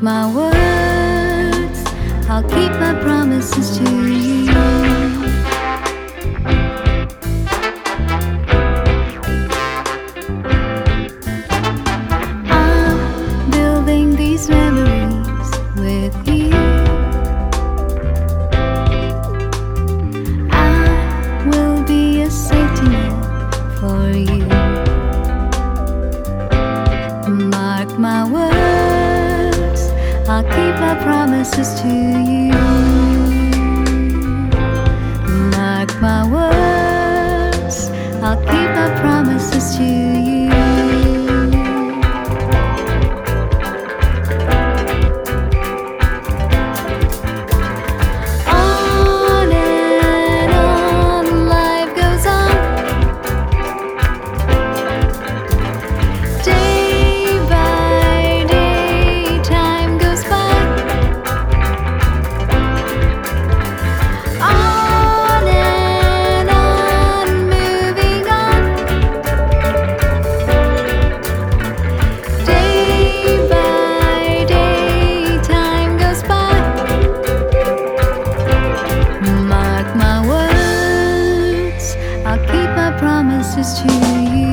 My words, I'll keep my promises to you. promises to you. closest to you.